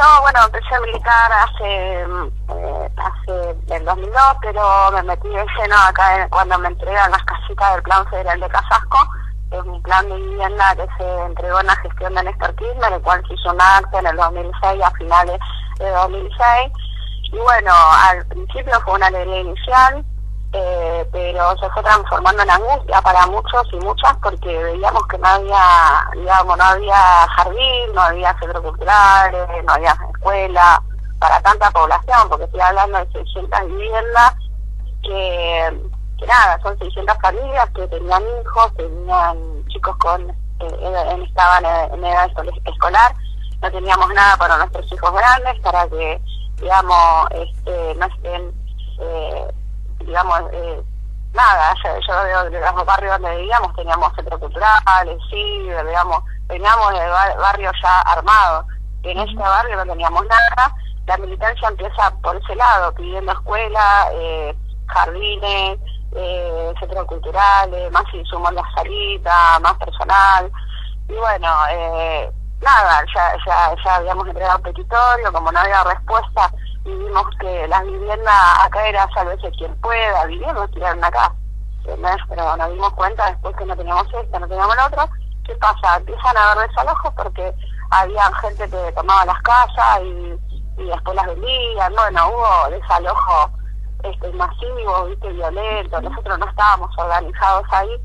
yo, bueno, empecé a militar hace, eh, hace el 2002, pero me metí de lleno acá cuando me entregan las casitas del Plan Federal de Casasco. Es un plan de vivienda que se entregó en la gestión de Néstor Kirchner, el cual se hizo un acto en el 2006, a finales de 2006. Y bueno, al principio fue una alegría inicial, eh, pero se fue transformando en angustia para muchos y muchas porque veíamos que no había, digamos, no había jardín, no había centro cultural, no había escuela para tanta población, porque estoy hablando de 600 viviendas que, que nada, son 600 familias que tenían hijos, tenían chicos con eh, estaban en edad escolar, no teníamos nada para nuestros hijos grandes, para que, digamos, este, no estén eh, digamos, eh, nada, yo, yo veo de los barrios donde vivíamos teníamos centro cultural, sí, digamos, teníamos el barrio ya armado. En este barrio no teníamos nada. La militancia empieza por ese lado, pidiendo escuela, eh, jardines, eh, centros culturales, más insumos en la salita, más personal. Y bueno, eh, nada, ya, ya, ya habíamos entregado un petitorio, como no había respuesta, vimos que las viviendas acá era sálvese quien pueda, vivimos, tiraron acá. Pero nos dimos cuenta después que no teníamos esto, no teníamos lo otro. ¿Qué pasa? Empiezan a haber desalojos porque había gente que tomaba las casas y, y después las vendían. Bueno, hubo desalojos este, masivos, ¿viste? violentos. Nosotros no estábamos organizados ahí.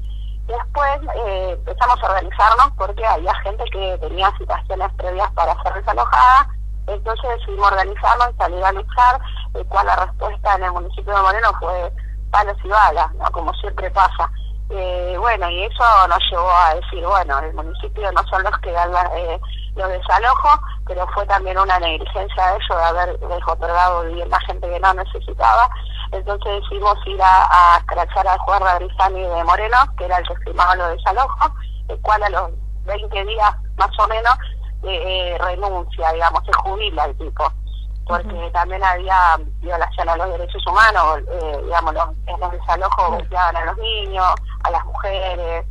Después eh, empezamos a organizarnos porque había gente que tenía situaciones previas para ser desalojada entonces decidimos organizarnos y salir a luchar, el cual la respuesta en el municipio de Moreno fue palos y balas, ¿no? como siempre pasa. Eh, bueno, y eso nos llevó a decir, bueno, el municipio no son los que dan eh, los desalojos, pero fue también una negligencia de ellos de haber otorgado vivienda a gente que no necesitaba. Entonces decidimos ir a, a escrachar al juez Radrizani de Moreno, que era el que firmaba los desalojos, el cual a los 20 días más o menos eh, renuncia, digamos, se jubila el tipo, porque también había violación a los derechos humanos, eh, digamos, los, en los desalojos golpeaban a los niños, a las mujeres,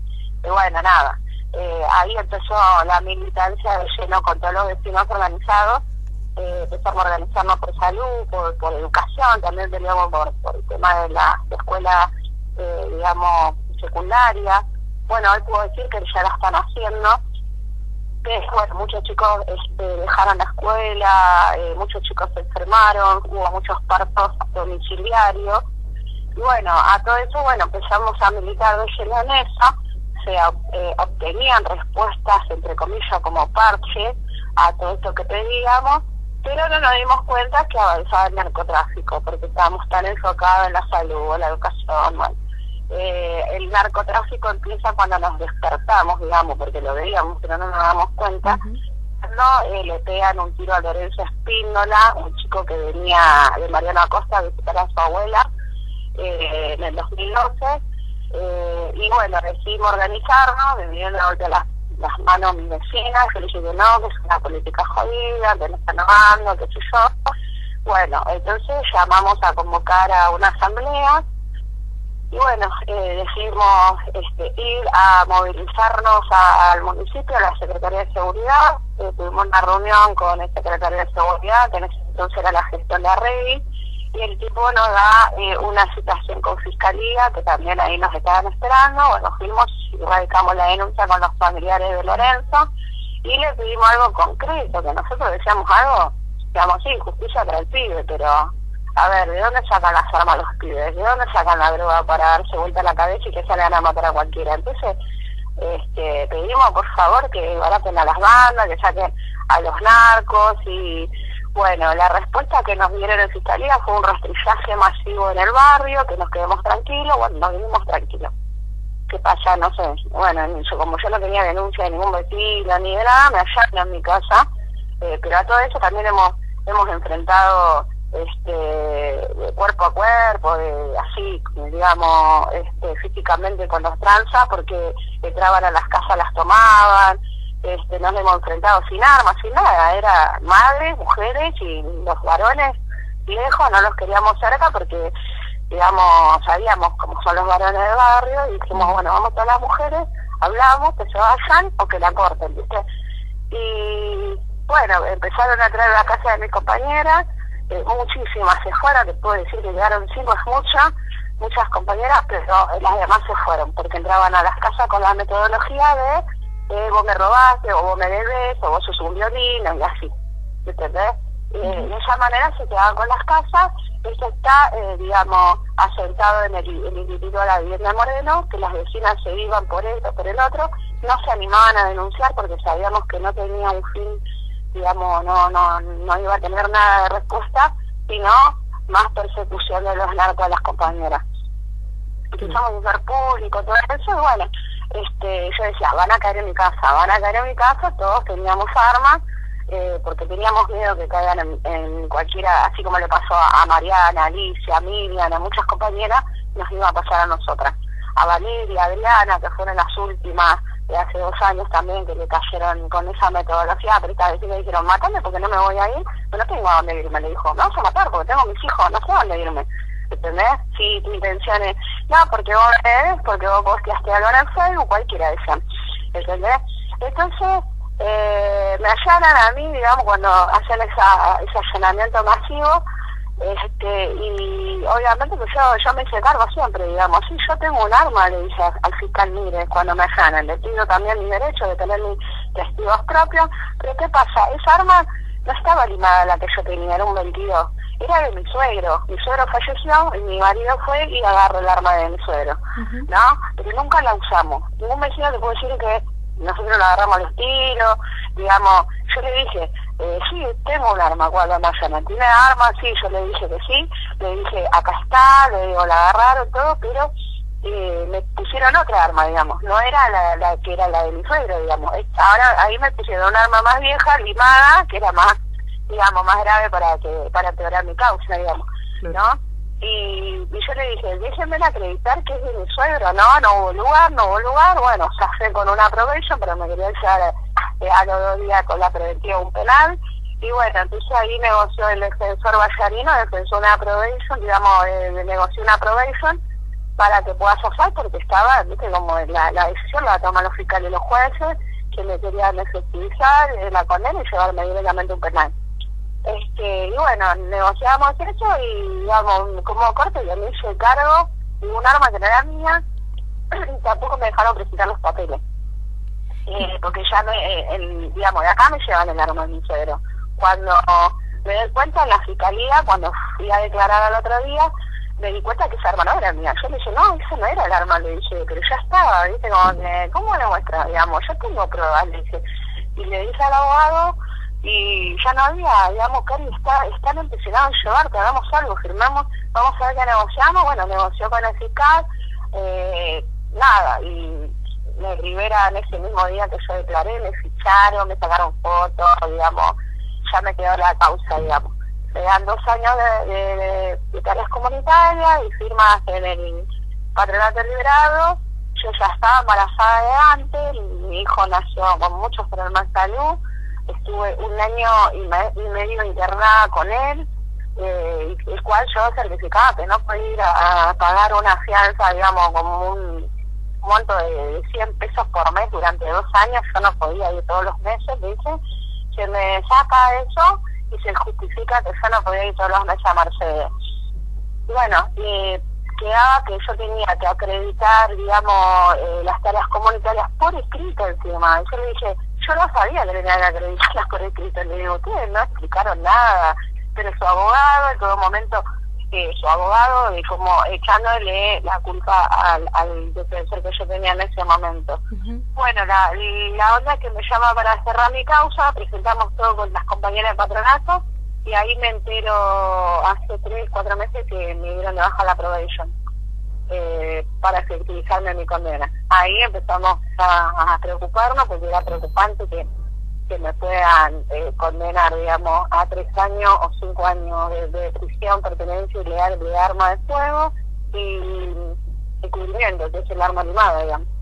y bueno, nada. Eh, ahí empezó la militancia de lleno con todos los vecinos organizados, eh, empezamos a organizarnos por salud, por, por educación, también teníamos por, por el tema de la escuela, eh, digamos, secundaria. Bueno, hoy puedo decir que ya la están haciendo, bueno, muchos chicos este, dejaron la escuela, eh, muchos chicos se enfermaron, hubo muchos partos domiciliarios. Y bueno, a todo eso, bueno, empezamos a militar de lleno en eso, se eh, obtenían respuestas, entre comillas, como parche a todo esto que pedíamos, pero no nos dimos cuenta que avanzaba el narcotráfico, porque estábamos tan enfocados en la salud, la educación, bueno eh, el narcotráfico empieza cuando nos despertamos, digamos, porque lo veíamos, pero no nos damos cuenta. No, eh, le pegan un tiro a Lorenzo Espíndola, un chico que venía de Mariano Acosta a visitar a su abuela eh, en el 2012. Eh, y bueno, decidimos organizarnos, me vinieron a las, las manos mis vecinas, que le dije que no, que es una política jodida, que no están amando, que sé yo. Bueno, entonces llamamos a convocar a una asamblea y bueno, eh, decidimos este, ir a movilizarnos al municipio, a la Secretaría de Seguridad. Eh, tuvimos una reunión con el secretario de Seguridad, que en ese entonces era la gestión de Arregui, y el tipo nos da eh, una citación con Fiscalía, que también ahí nos estaban esperando. Bueno, fuimos y radicamos la denuncia con los familiares de Lorenzo, y le pedimos algo concreto, que nosotros decíamos algo, digamos, sí, justicia para el pibe, pero a ver, ¿de dónde sacan las armas los pibes? ¿De dónde sacan la droga para darse vuelta a la cabeza y que salgan a matar a cualquiera? Entonces, este, pedimos por favor que baraten a las bandas, que saquen a los narcos y bueno, la respuesta que nos dieron en Fiscalía fue un rastrillaje masivo en el barrio, que nos quedemos tranquilos, bueno, nos vinimos tranquilos. ¿Qué pasa? No sé, bueno, como yo no tenía denuncia de ningún vecino ni de nada, me hallaron en mi casa, eh, pero a todo eso también hemos, hemos enfrentado este, de cuerpo a cuerpo, de así, digamos, este, físicamente con los tranzas, porque entraban a las casas, las tomaban, este, nos hemos enfrentado sin armas, sin nada, era madres, mujeres y los varones lejos, no los queríamos cerca porque, digamos, sabíamos cómo son los varones del barrio y dijimos, bueno, vamos todas las mujeres, hablamos, que se vayan o que la corten. Y bueno, empezaron a traer a la casa de mis compañeras, eh, muchísimas se fueron, te puedo decir que llegaron cinco, es muchas, muchas compañeras, pero las demás se fueron, porque entraban a las casas con la metodología de eh, vos me robaste, o vos me debes, o vos sos un violín, y así, ¿entendés? Eh, de esa manera se quedaban con las casas. Esto está, eh, digamos, asentado en el, el individuo de la vivienda Moreno, que las vecinas se iban por esto, por el otro. No se animaban a denunciar porque sabíamos que no tenía un fin, digamos, no, no, no iba a tener nada de respuesta, sino más persecución de los narcos a las compañeras. Empezamos a usar público, todo eso, y bueno, este, yo decía, van a caer en mi casa, van a caer en mi casa, todos teníamos armas, eh, porque teníamos miedo que caigan en, cualquiera, así como le pasó a, Mariana, Alicia, a Miriam, a muchas compañeras, nos iba a pasar a nosotras. A Valeria, a Adriana, que fueron las últimas hace dos años también, que le cayeron con esa metodología, pero esta vez me dijeron, matame porque no me voy a ir, pero no tengo a dónde irme, le dijo, me vas a matar porque tengo mis hijos, no sé a dónde irme. ¿Entendés? Si tu intención es, no, porque vos eres, porque vos posteaste algo en Facebook, cualquiera decían. ¿Entendés? Entonces, eh, me allanan a mí, digamos, cuando hacen esa, ese allanamiento masivo, este, y obviamente que yo, yo me hice cargo siempre, digamos, sí, yo tengo un arma, le dije al fiscal Mire cuando me allanan, le pido también mi derecho de tener mis testigos propios, pero ¿qué pasa? Esa arma no estaba limada la que yo tenía, era un 22, era de mi suegro, mi suegro falleció y mi marido fue y agarró el arma de mi suegro, ¿no? Pero nunca la usamos, ningún vecino te puede decir que nosotros lo agarramos al estilo, digamos, yo le dije, eh, sí, tengo un arma, cuando más ¿tiene arma? Sí, yo le dije que sí, le dije, acá está, le digo, la agarraron, todo, pero eh, me pusieron otra arma, digamos, no era la, la que era la de mi suegro, digamos, ahora ahí me pusieron un arma más vieja, limada, que era más, digamos, más grave para que para empeorar mi causa, digamos, ¿no? Y, yo le dije, déjenme acreditar que es de mi suegro. No, no hubo lugar, no hubo lugar. Bueno, se con una probation, pero me quería llevar eh, a los dos días con la preventiva un penal. Y bueno, entonces ahí negoció el defensor Vallarino, defensor una probation, digamos, eh, negoció una probation para que pueda zafar porque estaba, viste, como la, la decisión la toman los fiscales y los jueces, que me querían efectivizar eh, la condena y llevarme directamente un penal. Este, y bueno, negociamos eso y digamos, como corte yo me hice cargo un arma que no era mía y tampoco me dejaron presentar los papeles. Eh, porque ya, me, eh, digamos, de acá me llevan el arma de mi suegro. Cuando me doy cuenta en la fiscalía, cuando fui a declarar al otro día, me di cuenta que esa arma no era mía. Yo le dije, no, esa no era el arma, le dije, pero ya estaba, ¿viste? Como que, ¿cómo le muestra? Digamos, yo tengo pruebas, le dije. Y le dije al abogado, y ya no había, digamos, Cari, está, están empeñados en llevarte, hagamos algo, firmamos, vamos a ver qué negociamos, bueno, negoció con el fiscal, eh, nada, y me Rivera ese mismo día que yo declaré, me ficharon, me sacaron fotos, digamos, ya me quedó la causa, digamos. Me dan dos años de, de, de tareas comunitarias y firmas en el patronato liberado, yo ya estaba embarazada de antes, mi hijo nació con muchos problemas de salud, estuve un año y, medio internada con él, eh, el cual yo certificaba que no podía ir a, pagar una fianza, digamos, como un monto de 100 pesos por mes durante dos años, yo no podía ir todos los meses, dice, se me saca eso y se justifica que yo no podía ir todos los meses a Mercedes. Bueno, y quedaba que yo tenía que acreditar, digamos, eh, las tareas comunitarias por escrito encima. Yo le dije, yo no sabía que tenía que acreditarlas por escrito. Le digo, ustedes no explicaron nada. Pero su abogado, en todo momento, eh, su abogado, y como echándole la culpa al, al defensor que yo tenía en ese momento. Bueno, la, la onda que me llama para cerrar mi causa, presentamos todo con las compañeras de patronato, y ahí me entero hace tres, cuatro meses que me dieron de baja la probation eh, para efectivizarme mi condena. Ahí empezamos a, preocuparnos porque era preocupante que, que me puedan eh, condenar, digamos, a tres años o cinco años de, prisión, pertenencia ilegal de arma de fuego y encubrimiento, que es el arma animada, digamos.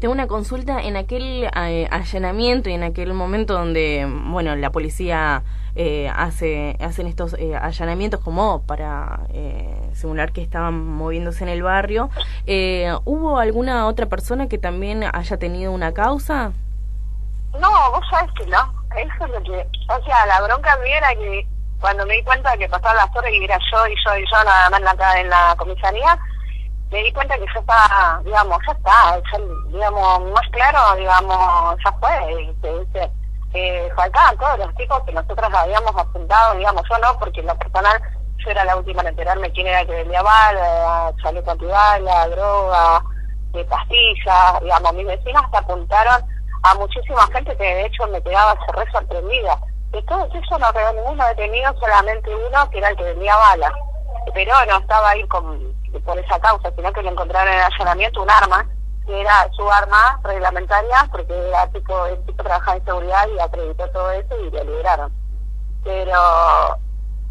Tengo una consulta en aquel eh, allanamiento y en aquel momento donde, bueno, la policía eh, hace, hacen estos eh, allanamientos como para eh, simular que estaban moviéndose en el barrio. ¿Hubo alguna otra persona que también haya tenido una causa? No, vos sabés que no. eso es lo que, o sea, la bronca mía era que cuando me di cuenta de que pasaba las horas y era yo y yo y yo nada más en la, en la comisaría, me di cuenta que ya estaba, digamos, ya está, digamos, más claro, digamos, ya fue, y, se, eh, faltaban todos los tipos que nosotros habíamos apuntado, digamos, yo no, porque en lo personal yo era la última en enterarme quién era el que vendía bala, chaleco antibala, droga, de pastillas, digamos, mis vecinas se apuntaron a muchísima gente que de hecho me quedaba re sorprendida. De todos eso no quedó ninguno detenido, solamente uno que era el que vendía bala. Pero no estaba ahí con, por esa causa, sino que le encontraron en el allanamiento un arma, que era su arma reglamentaria, porque era tipo, el tipo trabajaba en seguridad y acreditó todo eso y le liberaron. Pero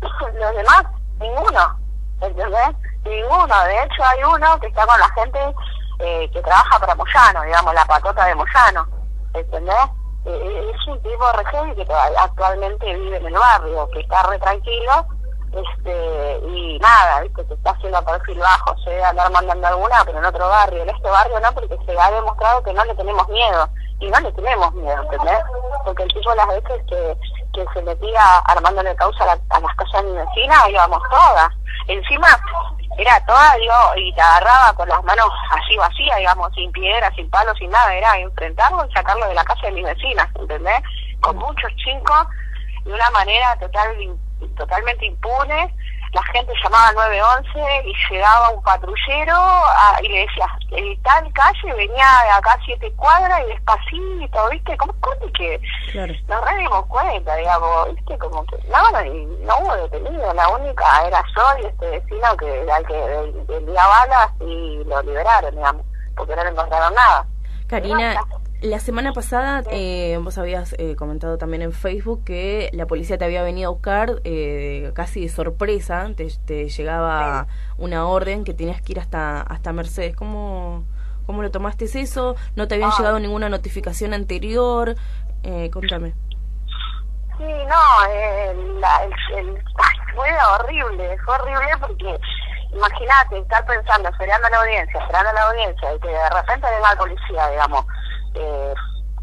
los demás, ninguno, ¿entendés? Ninguno. De hecho hay uno que está con la gente eh, que trabaja para Moyano, digamos, la patota de Moyano, ¿entendés? Eh, es un tipo recién que actualmente vive en el barrio, que está re tranquilo, este, y nada, viste, que está haciendo perfil bajo, se debe andar mandando alguna, pero en otro barrio, en este barrio no, porque se ha demostrado que no le tenemos miedo, y no le tenemos miedo, ¿entendés? Porque el tipo las veces que, que se metía armándole causa a, las casas de mi vecina, íbamos todas. Encima, era toda, digo, y te agarraba con las manos así vacías, digamos, sin piedras, sin palos, sin nada, era enfrentarlo y sacarlo de la casa de mis vecinas, ¿entendés? Con muchos chicos, de una manera total, totalmente impune, la gente llamaba al 911 y llegaba un patrullero a, y le decía, tal calle venía de acá siete cuadras y despacito, ¿viste? ¿Cómo, cómo que claro. nos re dimos cuenta, digamos, ¿viste? Como que no, no, no hubo detenido, la única era yo y este vecino que el que vendía balas y lo liberaron, digamos, porque no le encontraron nada. Karina, la semana pasada eh, vos habías eh, comentado también en Facebook que la policía te había venido a buscar eh, casi de sorpresa, te, llegaba una orden que tenías que ir hasta hasta Mercedes. ¿Cómo, cómo lo tomaste eso? ¿No te habían ah. llegado ninguna notificación anterior? Eh, contame. Sí, no, el, el, fue horrible, fue horrible porque imagínate estar pensando, esperando la audiencia, esperando la audiencia y que de repente venga la policía, digamos eh,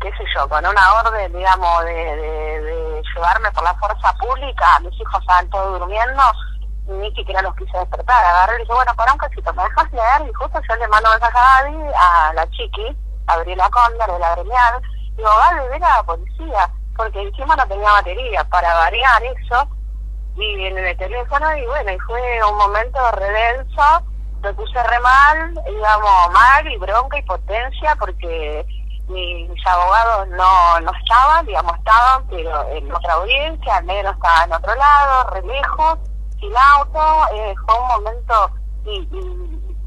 qué sé yo, con una orden, digamos, de, de, llevarme por la fuerza pública, mis hijos estaban todos durmiendo, ni siquiera los quise despertar. Agarré y dije, bueno, para un casito, ¿me dejas leer? Y justo yo le mando a Gaby, a la chiqui, Gabriela Cóndor, de la gremial, digo, Gaby, ven a la policía, porque encima no tenía batería, para variar eso, y en el teléfono, y bueno, y fue un momento redenso, me puse re mal, digamos, mal y bronca y potencia, porque mis abogados no, no estaban, digamos, estaban, pero en otra audiencia, el negro estaba en otro lado, re lejos, sin auto, eh, fue un momento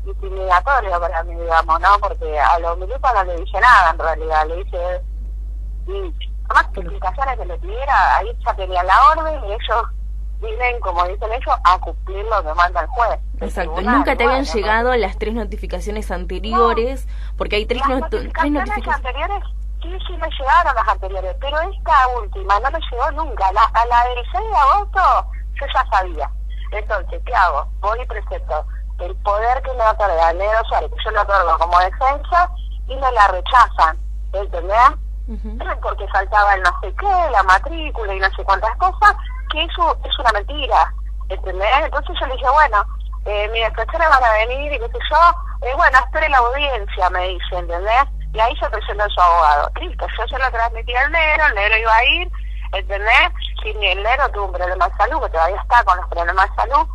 intimidatorio para mí, digamos, ¿no? Porque a los militares no le dije nada, en realidad, le dije, y más que explicaciones que le pidiera, ahí ya tenía la orden y ellos vienen, como dicen ellos, a cumplir lo que manda el juez. Exacto, nunca te habían llegado las tres notificaciones anteriores, porque hay tres, notificaciones. Las notificaciones anteriores, sí, sí me llegaron las anteriores, pero esta última no me llegó nunca. La, a la del 6 de agosto yo ya sabía. Entonces, ¿qué hago? Voy y presento el poder que me otorga el negro Suárez, que yo lo otorgo como defensa, y me la rechazan, ¿entendés? Porque faltaba el no sé qué, la matrícula y no sé cuántas cosas, que eso es una mentira, ¿entendés? Entonces yo le dije, bueno, eh, mis defensores van a venir y qué sé yo, eh, bueno, espere la audiencia, me dice, ¿entendés? Y ahí se presentó su abogado. Listo, yo se lo transmití al negro, el negro iba a ir, ¿entendés? Si el negro tuvo un problema de salud, que todavía está con los problemas de salud,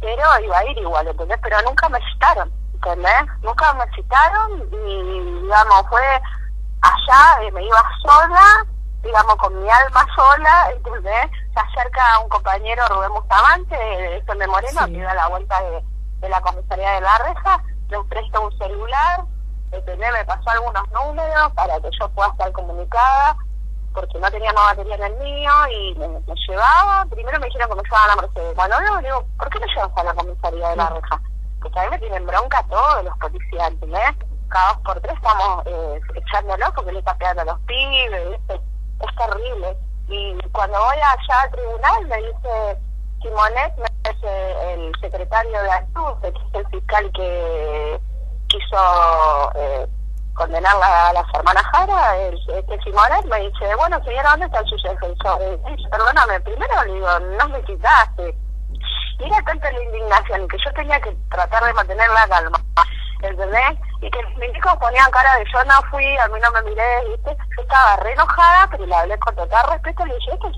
pero iba a ir igual, ¿entendés? Pero nunca me citaron, ¿entendés? Nunca me citaron y, digamos, fue allá, eh, me iba sola, digamos, con mi alma sola, ¿entendés? Se acerca un compañero, Rubén Bustamante, de de Moreno, que da la vuelta de, la comisaría de la reja, le presto un celular, ¿entendés? Me pasó algunos números para que yo pueda estar comunicada, porque no tenía más batería en el mío, y me, llevaba, primero me dijeron que me llevaban a la Mercedes, cuando luego digo, ¿por qué me llevas a la comisaría de la reja? Porque a mí me tienen bronca todos los policías, ¿entendés? Cada dos por tres estamos eh, echándolo porque le está pegando a los pibes, ¿viste? Es terrible. Y cuando voy allá al tribunal me dice Simonet, me dice el secretario de Azul, que es el fiscal que quiso, eh, condenar a las hermanas Jara, el, este Simonet me dice, bueno señora, ¿dónde está su defensor? dice, perdóname, primero le digo, no me quitaste. Y era tanta la indignación que yo tenía que tratar de mantener la calma, ¿entendés? Y que mis hijos ponían cara de yo no fui, a mí no me miré, ¿viste? Yo estaba re enojada, pero le hablé con total respeto, le dije, esto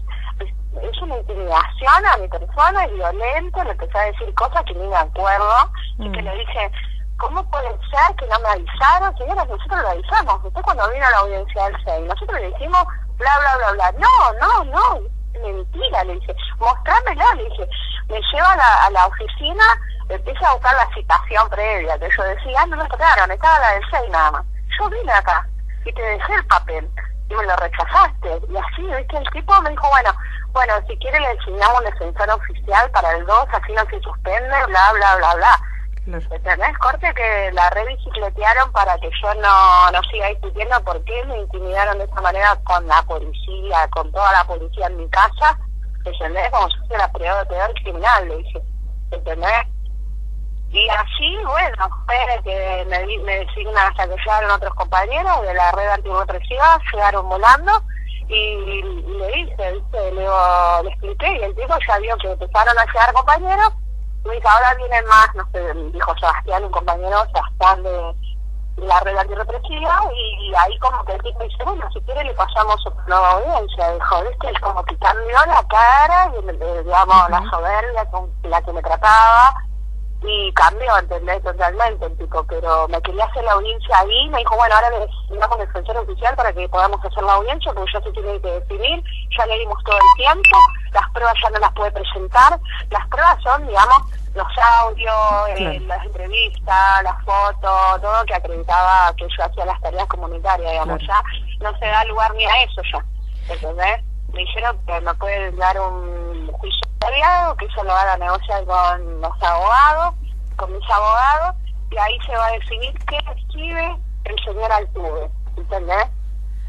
es, es una intimidación a mi persona, es violento, le empecé a decir cosas que ni me acuerdo, y que mm. le dije, ¿cómo puede ser que no me avisaron? Señora, nosotros lo avisamos. Usted cuando vino a la audiencia del 6, nosotros le dijimos bla, bla, bla, bla. No, no, no, mentira, le dije, mostrámelo, le dije, me lleva a la, a la oficina, empieza a buscar la citación previa, que yo decía, ah, no me tocaron, estaba la del 6 nada más. Yo vine acá y te dejé el papel y me lo rechazaste. Y así, ¿viste? El tipo me dijo, bueno, bueno, si quiere le enseñamos un defensor oficial para el 2, así no se suspende, bla, bla, bla, bla. ¿Entendés? Corte que la rebicicletearon para que yo no, no siga discutiendo por qué me intimidaron de esa manera con la policía, con toda la policía en mi casa. ¿Entendés? Como si fuera peor, peor criminal, le dije. ¿Entendés? Y así, bueno, fue que me, me designan hasta que llegaron otros compañeros de la red antirepresiva, llegaron volando y, le dije, ¿viste? Le, le expliqué y el tipo ya vio que empezaron a llegar compañeros me dice, ahora vienen más, no sé, dijo Sebastián, un compañero, Sebastián de, la red antirrepresiva, y, ahí como que el tipo dice, bueno, si quiere le pasamos una nueva audiencia, dijo, viste, es como que cambió la cara, y, digamos, la soberbia con la que me trataba, y cambió, ¿entendés? Totalmente el tipo, pero me quería hacer la audiencia ahí, me dijo, bueno, ahora le con el defensor oficial para que podamos hacer la audiencia, porque ya se tiene que definir, ya le dimos todo el tiempo, las pruebas ya no las puede presentar, las pruebas son, digamos, los audios, eh, las entrevistas, las fotos, todo que acreditaba que yo hacía las tareas comunitarias, digamos, ya no se da lugar ni a eso ya, ¿entendés? Me dijeron que me pueden dar un que eso lo van a negociar con los abogados, con mis abogados, y ahí se va a definir qué escribe el señor Altuve, ¿entendés?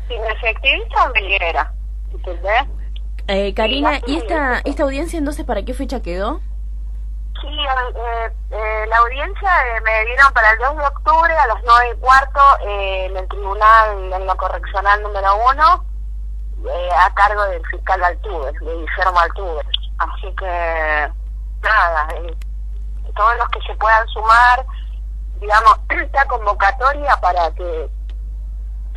Si me efectiviza me libera, ¿entendés? Eh, Karina, ¿y esta, esta audiencia entonces para qué fecha quedó? Sí, eh, eh, la audiencia eh, me dieron para el 2 de octubre a las 9 y cuarto en el tribunal, en la correccional número 1, a cargo del fiscal Altuve, de Guillermo Altuve. Así que, nada, todos los que se puedan sumar, digamos, esta convocatoria para que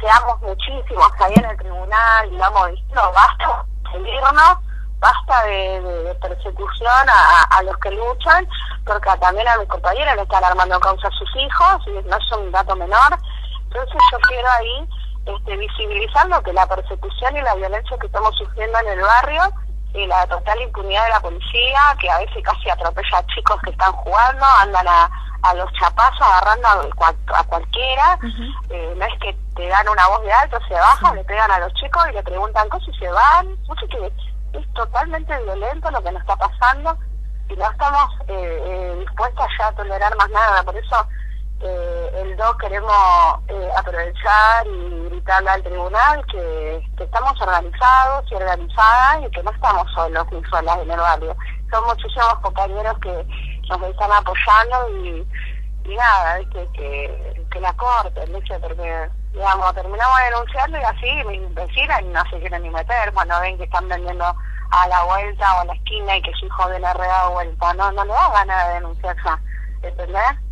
seamos muchísimos ahí en el tribunal, digamos, no basta seguirnos basta de, persecución a, los que luchan, porque también a mis compañeros le están armando causa a sus hijos, y no es un dato menor. Entonces yo quiero ahí este, visibilizar lo que la persecución y la violencia que estamos sufriendo en el barrio y la total impunidad de la policía, que a veces casi atropella a chicos que están jugando, andan a, a los chapazos agarrando a, cualquiera, eh, no es que te dan una voz de alto, se bajan, le pegan a los chicos y le preguntan cosas y se van, sé qué es totalmente violento lo que nos está pasando y no estamos eh, eh, dispuestos ya a tolerar más nada. Por eso eh, el DO queremos eh, aprovechar y gritarle al tribunal que, que, estamos organizados y organizadas y que no estamos solos ni solas en el barrio. Son muchísimos compañeros que nos están apoyando y, y nada, que, que, que la corten, porque digamos, terminamos denunciando y así mis vecinas no se quieren ni meter cuando ven que están vendiendo a la vuelta o a la esquina y que su hijo de la red vuelta, no, no le da ganas de denunciar ya, ¿entendés?